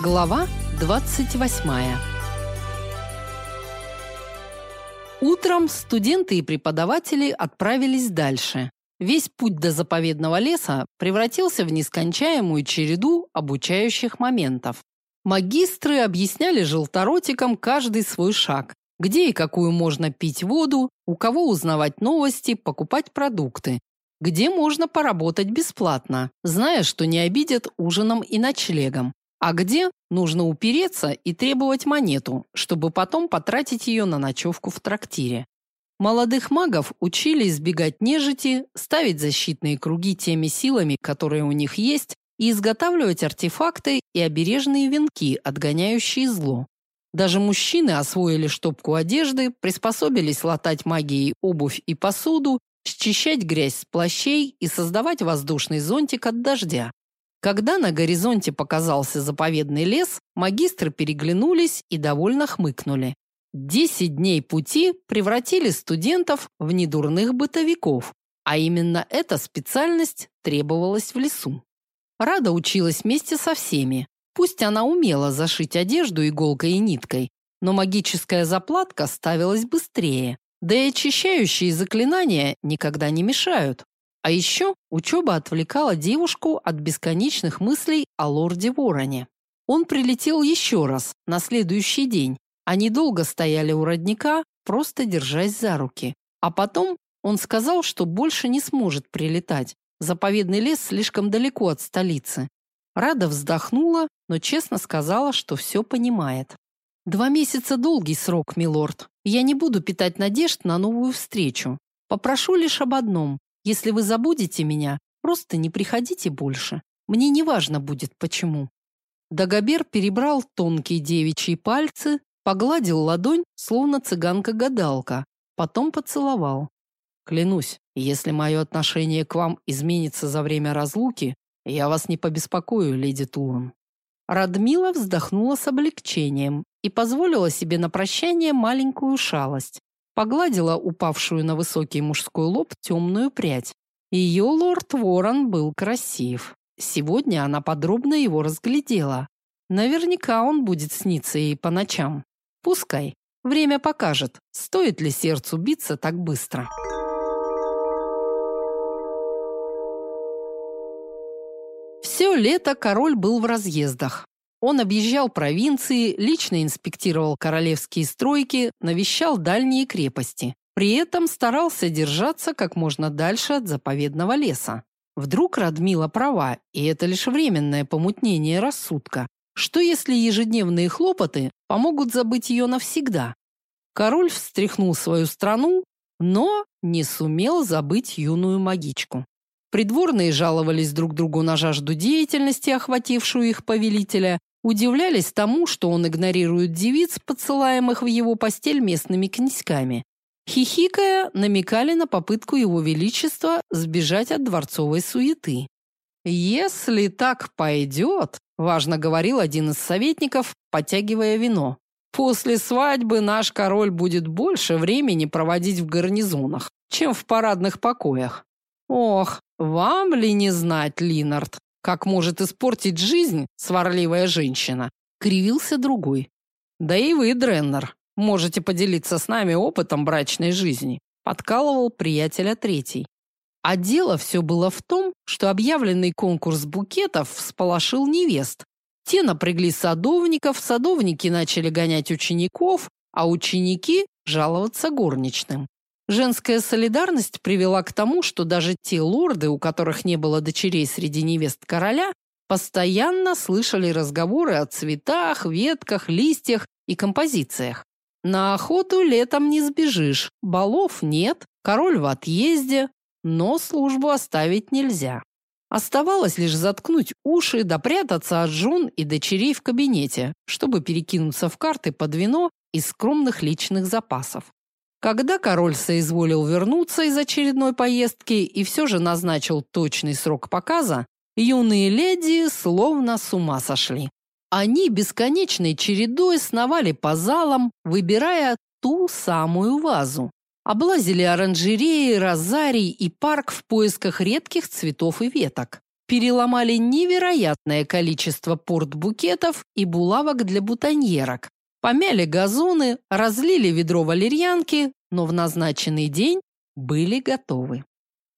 Глава 28. Утром студенты и преподаватели отправились дальше. Весь путь до заповедного леса превратился в нескончаемую череду обучающих моментов. Магистры объясняли желторотикам каждый свой шаг, где и какую можно пить воду, у кого узнавать новости, покупать продукты, где можно поработать бесплатно, зная, что не обидят ужином и ночлегом, а где нужно упереться и требовать монету, чтобы потом потратить ее на ночевку в трактире. Молодых магов учили избегать нежити, ставить защитные круги теми силами, которые у них есть, и изготавливать артефакты и обережные венки, отгоняющие зло. Даже мужчины освоили штопку одежды, приспособились латать магией обувь и посуду, счищать грязь с плащей и создавать воздушный зонтик от дождя. Когда на горизонте показался заповедный лес, магистры переглянулись и довольно хмыкнули. Десять дней пути превратили студентов в недурных бытовиков, а именно эта специальность требовалась в лесу. Рада училась вместе со всеми. Пусть она умела зашить одежду иголкой и ниткой, но магическая заплатка ставилась быстрее. Да и очищающие заклинания никогда не мешают. А еще учеба отвлекала девушку от бесконечных мыслей о лорде Вороне. Он прилетел еще раз, на следующий день. Они долго стояли у родника, просто держась за руки. А потом он сказал, что больше не сможет прилетать. Заповедный лес слишком далеко от столицы. Рада вздохнула, но честно сказала, что все понимает. Два месяца долгий срок, милорд. Я не буду питать надежд на новую встречу. Попрошу лишь об одном. Если вы забудете меня, просто не приходите больше. Мне не важно будет почему. Дагобер перебрал тонкие девичьи пальцы, погладил ладонь, словно цыганка-гадалка, потом поцеловал. Клянусь, если мое отношение к вам изменится за время разлуки, я вас не побеспокою, леди Турн. Радмила вздохнула с облегчением и позволила себе на прощание маленькую шалость погладила упавшую на высокий мужской лоб темную прядь. Ее лорд Ворон был красив. Сегодня она подробно его разглядела. Наверняка он будет сниться ей по ночам. Пускай. Время покажет, стоит ли сердцу биться так быстро. Все лето король был в разъездах. Он объезжал провинции, лично инспектировал королевские стройки, навещал дальние крепости. При этом старался держаться как можно дальше от заповедного леса. Вдруг Радмила права, и это лишь временное помутнение рассудка. Что если ежедневные хлопоты помогут забыть ее навсегда? Король встряхнул свою страну, но не сумел забыть юную магичку. Придворные жаловались друг другу на жажду деятельности, охватившую их повелителя, удивлялись тому, что он игнорирует девиц, подсылаемых в его постель местными князьками. Хихикая, намекали на попытку его величества сбежать от дворцовой суеты. «Если так пойдет», – важно говорил один из советников, подтягивая вино, «после свадьбы наш король будет больше времени проводить в гарнизонах, чем в парадных покоях». «Ох, вам ли не знать, Линард, как может испортить жизнь сварливая женщина? Кривился другой. Да и вы, Дреннер, можете поделиться с нами опытом брачной жизни, подкалывал приятеля третий. А дело все было в том, что объявленный конкурс букетов всполошил невест. Те напрягли садовников, садовники начали гонять учеников, а ученики жаловаться горничным. Женская солидарность привела к тому, что даже те лорды, у которых не было дочерей среди невест короля, постоянно слышали разговоры о цветах, ветках, листьях и композициях. На охоту летом не сбежишь, балов нет, король в отъезде, но службу оставить нельзя. Оставалось лишь заткнуть уши, допрятаться от жен и дочерей в кабинете, чтобы перекинуться в карты под вино из скромных личных запасов. Когда король соизволил вернуться из очередной поездки и все же назначил точный срок показа, юные леди словно с ума сошли. Они бесконечной чередой сновали по залам, выбирая ту самую вазу. Облазили оранжереи, розарий и парк в поисках редких цветов и веток. переломали невероятное количество портбукетов и булавок для бутоньерок, помяли газоны, разлили ведро валерьянки, но в назначенный день были готовы.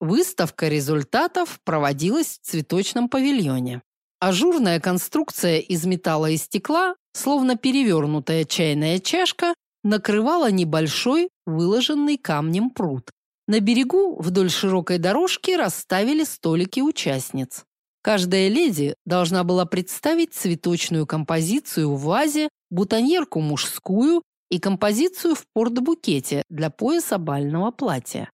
Выставка результатов проводилась в цветочном павильоне. Ажурная конструкция из металла и стекла, словно перевернутая чайная чашка, накрывала небольшой, выложенный камнем пруд. На берегу вдоль широкой дорожки расставили столики участниц. Каждая леди должна была представить цветочную композицию в вазе, бутоньерку мужскую и композицию в портбукете для пояса бального платья.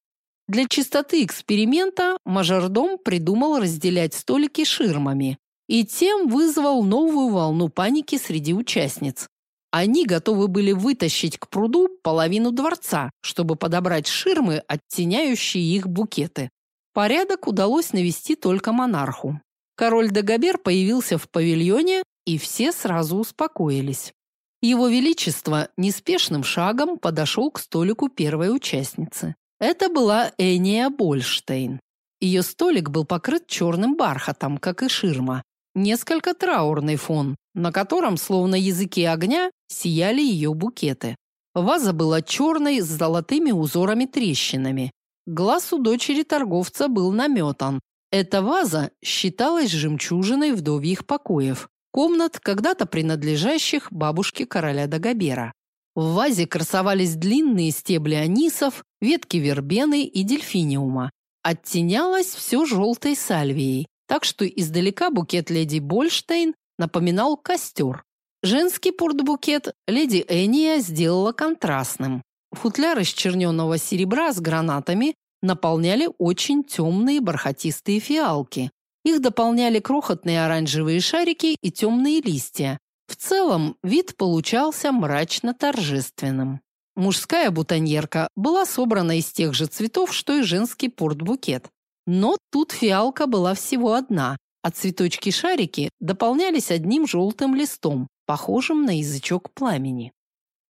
Для чистоты эксперимента мажордом придумал разделять столики ширмами и тем вызвал новую волну паники среди участниц. Они готовы были вытащить к пруду половину дворца, чтобы подобрать ширмы, оттеняющие их букеты. Порядок удалось навести только монарху. Король Дагобер появился в павильоне, и все сразу успокоились. Его величество неспешным шагом подошел к столику первой участницы. Это была Эния Больштейн. Ее столик был покрыт черным бархатом, как и ширма. Несколько траурный фон, на котором, словно языки огня, сияли ее букеты. Ваза была черной с золотыми узорами-трещинами. Глаз у дочери торговца был наметан. Эта ваза считалась жемчужиной вдовьих покоев, комнат, когда-то принадлежащих бабушке короля Дагобера. В вазе красовались длинные стебли анисов, ветки вербены и дельфиниума. Оттенялось все желтой сальвией, так что издалека букет леди Больштейн напоминал костер. Женский портбукет леди Эния сделала контрастным. Футляр из черненого серебра с гранатами наполняли очень темные бархатистые фиалки. Их дополняли крохотные оранжевые шарики и темные листья. В целом вид получался мрачно-торжественным. Мужская бутоньерка была собрана из тех же цветов, что и женский портбукет. Но тут фиалка была всего одна, а цветочки-шарики дополнялись одним желтым листом, похожим на язычок пламени.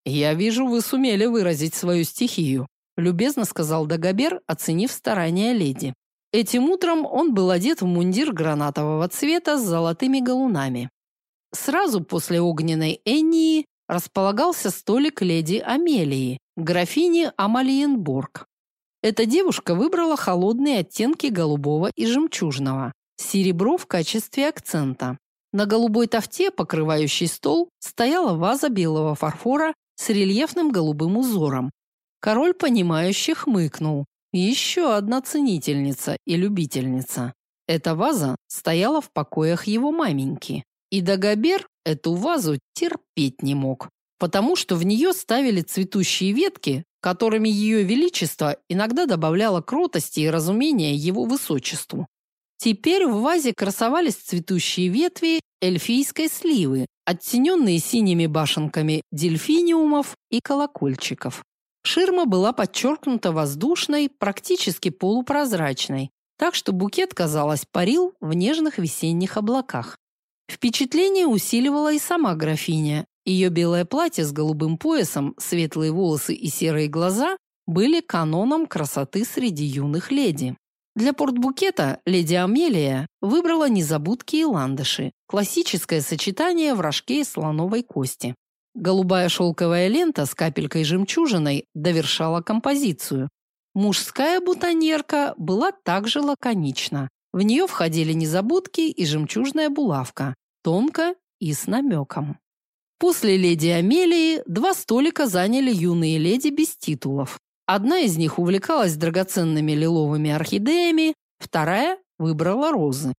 «Я вижу, вы сумели выразить свою стихию», любезно сказал Дагобер, оценив старания леди. Этим утром он был одет в мундир гранатового цвета с золотыми галунами. Сразу после огненной Эннии располагался столик леди Амелии, графини Амалиенборг. Эта девушка выбрала холодные оттенки голубого и жемчужного, серебро в качестве акцента. На голубой тафте, покрывающей стол, стояла ваза белого фарфора с рельефным голубым узором, Король, понимающе хмыкнул. Еще одна ценительница и любительница. Эта ваза стояла в покоях его маменьки. И Дагобер эту вазу терпеть не мог, потому что в нее ставили цветущие ветки, которыми ее величество иногда добавляло кротости и разумения его высочеству. Теперь в вазе красовались цветущие ветви эльфийской сливы, оттененные синими башенками дельфиниумов и колокольчиков. Ширма была подчеркнута воздушной, практически полупрозрачной, так что букет, казалось, парил в нежных весенних облаках. Впечатление усиливала и сама графиня. Ее белое платье с голубым поясом, светлые волосы и серые глаза были каноном красоты среди юных леди. Для портбукета леди Амелия выбрала незабудки и ландыши, классическое сочетание в рожке из слоновой кости. Голубая шелковая лента с капелькой жемчужиной довершала композицию. Мужская бутоньерка была также лаконична. В нее входили незабудки и жемчужная булавка, тонко и с намеком. После леди Амелии два столика заняли юные леди без титулов. Одна из них увлекалась драгоценными лиловыми орхидеями, вторая выбрала розы.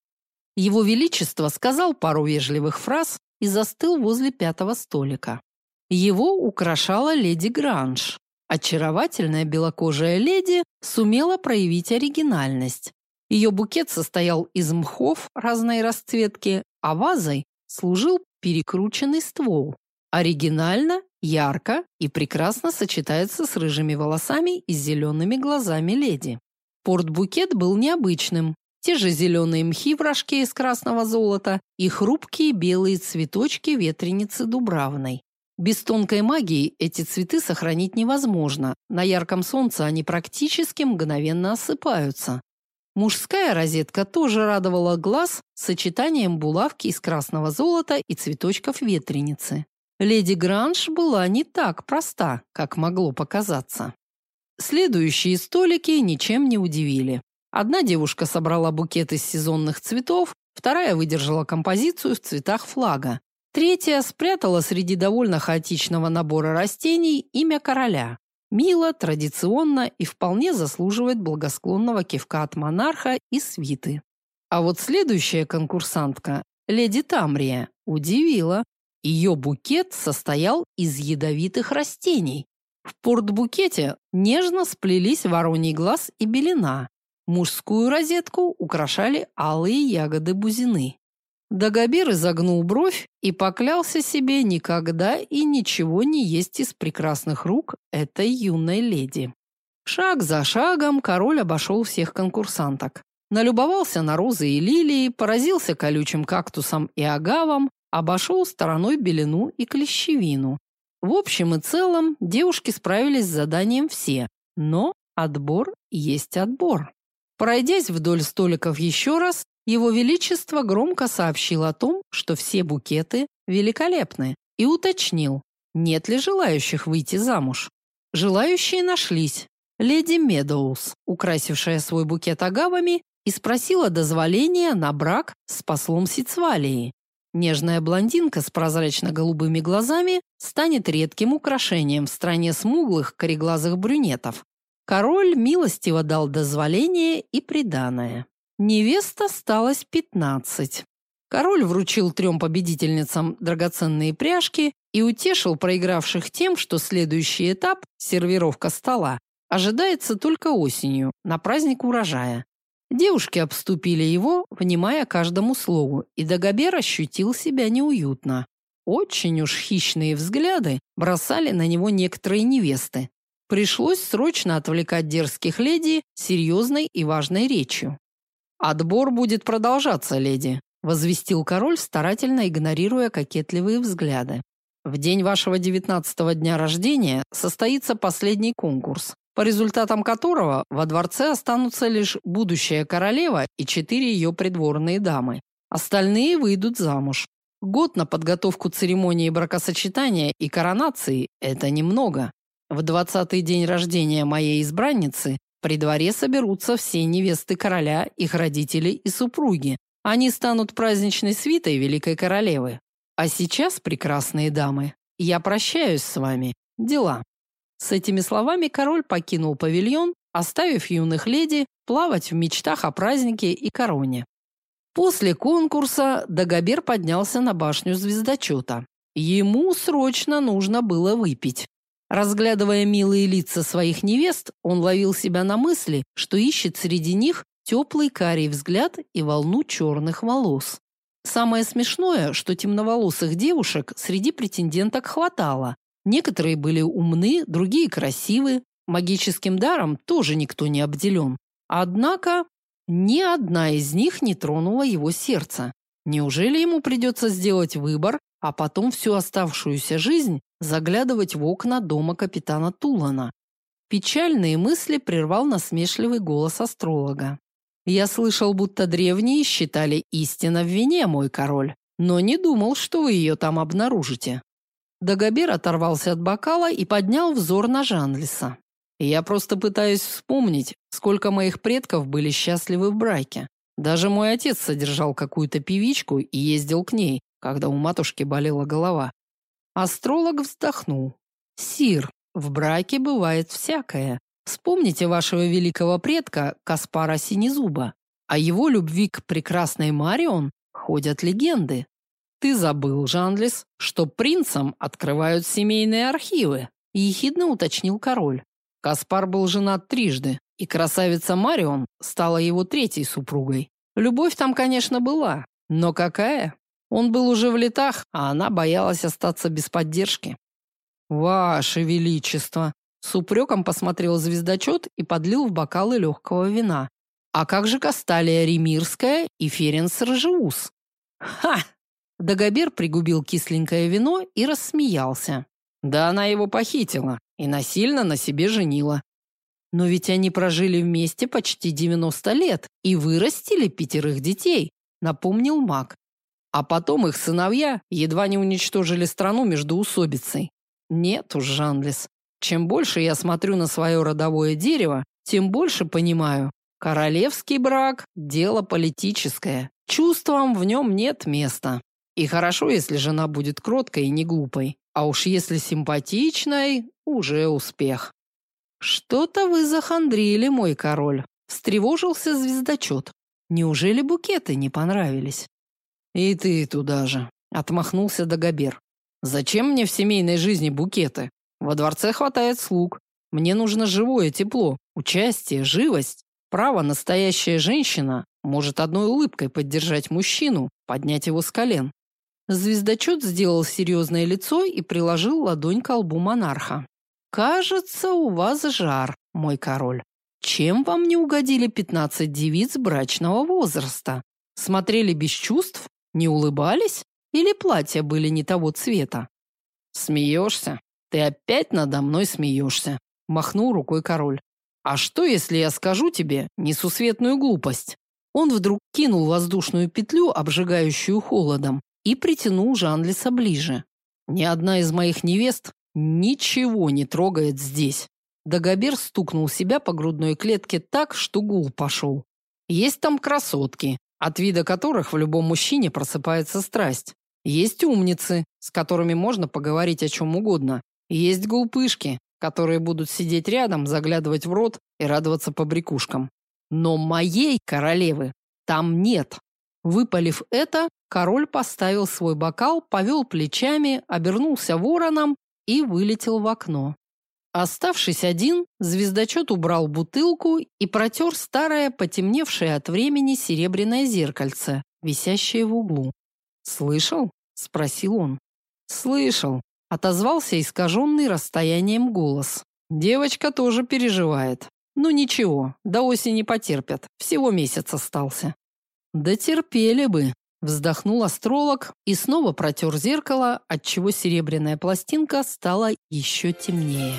Его величество сказал пару вежливых фраз и застыл возле пятого столика. Его украшала леди Гранж. Очаровательная белокожая леди сумела проявить оригинальность. Ее букет состоял из мхов разной расцветки, а вазой служил перекрученный ствол. Оригинально, ярко и прекрасно сочетается с рыжими волосами и зелеными глазами леди. Портбукет был необычным. Те же зеленые мхи в рожке из красного золота и хрупкие белые цветочки ветреницы дубравной. Без тонкой магии эти цветы сохранить невозможно. На ярком солнце они практически мгновенно осыпаются. Мужская розетка тоже радовала глаз сочетанием булавки из красного золота и цветочков ветреницы. Леди Гранж была не так проста, как могло показаться. Следующие столики ничем не удивили. Одна девушка собрала букет из сезонных цветов, вторая выдержала композицию в цветах флага. Третья спрятала среди довольно хаотичного набора растений имя короля. Мило, традиционно и вполне заслуживает благосклонного кивка от монарха и свиты. А вот следующая конкурсантка, леди Тамрия, удивила. Ее букет состоял из ядовитых растений. В портбукете нежно сплелись вороний глаз и белина. Мужскую розетку украшали алые ягоды бузины. Дагобер изогнул бровь и поклялся себе никогда и ничего не есть из прекрасных рук этой юной леди. Шаг за шагом король обошел всех конкурсанток. Налюбовался на розы и лилии, поразился колючим кактусом и агавам, обошел стороной белину и клещевину. В общем и целом девушки справились с заданием все, но отбор есть отбор. Пройдясь вдоль столиков еще раз, его величество громко сообщил о том, что все букеты великолепны, и уточнил, нет ли желающих выйти замуж. Желающие нашлись. Леди Медоуз, украсившая свой букет агавами, и спросила дозволения на брак с послом Сицвалии. Нежная блондинка с прозрачно-голубыми глазами станет редким украшением в стране смуглых кореглазых брюнетов, Король милостиво дал дозволение и приданое. Невест осталось пятнадцать. Король вручил трем победительницам драгоценные пряжки и утешил проигравших тем, что следующий этап сервировка стола ожидается только осенью, на праздник урожая. Девушки обступили его, внимая каждому слову, и Дагобер ощутил себя неуютно. Очень уж хищные взгляды бросали на него некоторые невесты. Пришлось срочно отвлекать дерзких леди серьезной и важной речью. Отбор будет продолжаться, леди, возвестил король, старательно игнорируя кокетливые взгляды. В день вашего девятнадцатого дня рождения состоится последний конкурс, по результатам которого во дворце останутся лишь будущая королева и четыре ее придворные дамы. Остальные выйдут замуж. Год на подготовку церемонии бракосочетания и коронации это немного. В двадцатый день рождения моей избранницы при дворе соберутся все невесты короля, их родители и супруги. Они станут праздничной свитой великой королевы. А сейчас, прекрасные дамы, я прощаюсь с вами. Дела. С этими словами король покинул павильон, оставив юных леди плавать в мечтах о празднике и короне. После конкурса Дагобер поднялся на башню звездочета. Ему срочно нужно было выпить. Разглядывая милые лица своих невест, он ловил себя на мысли, что ищет среди них теплый карий взгляд и волну черных волос. Самое смешное, что темноволосых девушек среди претенденток хватало. Некоторые были умны, другие красивы, магическим даром тоже никто не обделен. Однако ни одна из них не тронула его сердце. Неужели ему придется сделать выбор, а потом всю оставшуюся жизнь заглядывать в окна дома капитана Тулана. Печальные мысли прервал насмешливый голос астролога. Я слышал, будто древние считали истина в вине, мой король, но не думал, что вы ее там обнаружите. Дагобер оторвался от бокала и поднял взор на Жанлиса. Я просто пытаюсь вспомнить, сколько моих предков были счастливы в браке. Даже мой отец содержал какую-то певичку и ездил к ней, когда у матушки болела голова. Астролог вздохнул. Сир, в браке бывает всякое. Вспомните вашего великого предка Каспара Синезуба. О его любви к прекрасной Марион ходят легенды. Ты забыл, Жанлис, что принцам открывают семейные архивы, ехидно уточнил король. Каспар был женат трижды, и красавица Марион стала его третьей супругой. Любовь там, конечно, была, но какая? Он был уже в летах, а она боялась остаться без поддержки. Ваше величество, с упреком посмотрел звездочет и подлил в бокалы легкого вина. А как же Касталия Ремирская и Ференс Ржеус? Ха! Дагобер пригубил кисленькое вино и рассмеялся. Да она его похитила и насильно на себе женила. Но ведь они прожили вместе почти 90 лет и вырастили пятерых детей, напомнил Мак. А потом их сыновья едва не уничтожили страну между усобицей. Нет уж, Жанлис. Чем больше я смотрю на свое родовое дерево, тем больше понимаю. Королевский брак – дело политическое. Чувствам в нем нет места. И хорошо, если жена будет кроткой и не глупой. А уж если симпатичной – уже успех. Что-то вы захандрили, мой король. Встревожился звездочет. Неужели букеты не понравились? И ты туда же. Отмахнулся Дагобер. Зачем мне в семейной жизни букеты? Во дворце хватает слуг. Мне нужно живое тепло, участие, живость. Право настоящая женщина может одной улыбкой поддержать мужчину, поднять его с колен. Звездочет сделал серьезное лицо и приложил ладонь к лбу монарха. Кажется, у вас жар, мой король. Чем вам не угодили пятнадцать девиц брачного возраста? Смотрели без чувств, не улыбались или платья были не того цвета? Смеешься? Ты опять надо мной смеешься, махнул рукой король. А что, если я скажу тебе несусветную глупость? Он вдруг кинул воздушную петлю, обжигающую холодом, и притянул Жанлиса ближе. Ни одна из моих невест ничего не трогает здесь. Дагобер стукнул себя по грудной клетке так, что гул пошел. Есть там красотки, от вида которых в любом мужчине просыпается страсть. Есть умницы, с которыми можно поговорить о чем угодно. Есть глупышки, которые будут сидеть рядом, заглядывать в рот и радоваться побрякушкам. Но моей королевы там нет. Выпалив это, король поставил свой бокал, повел плечами, обернулся вороном и вылетел в окно. Оставшись один, звездочет убрал бутылку и протер старое, потемневшее от времени серебряное зеркальце, висящее в углу. «Слышал?» – спросил он. «Слышал», – отозвался искаженный расстоянием голос. «Девочка тоже переживает. Ну ничего, до осени потерпят, всего месяц остался». «Да терпели бы», – вздохнул астролог и снова протер зеркало, отчего серебряная пластинка стала еще темнее.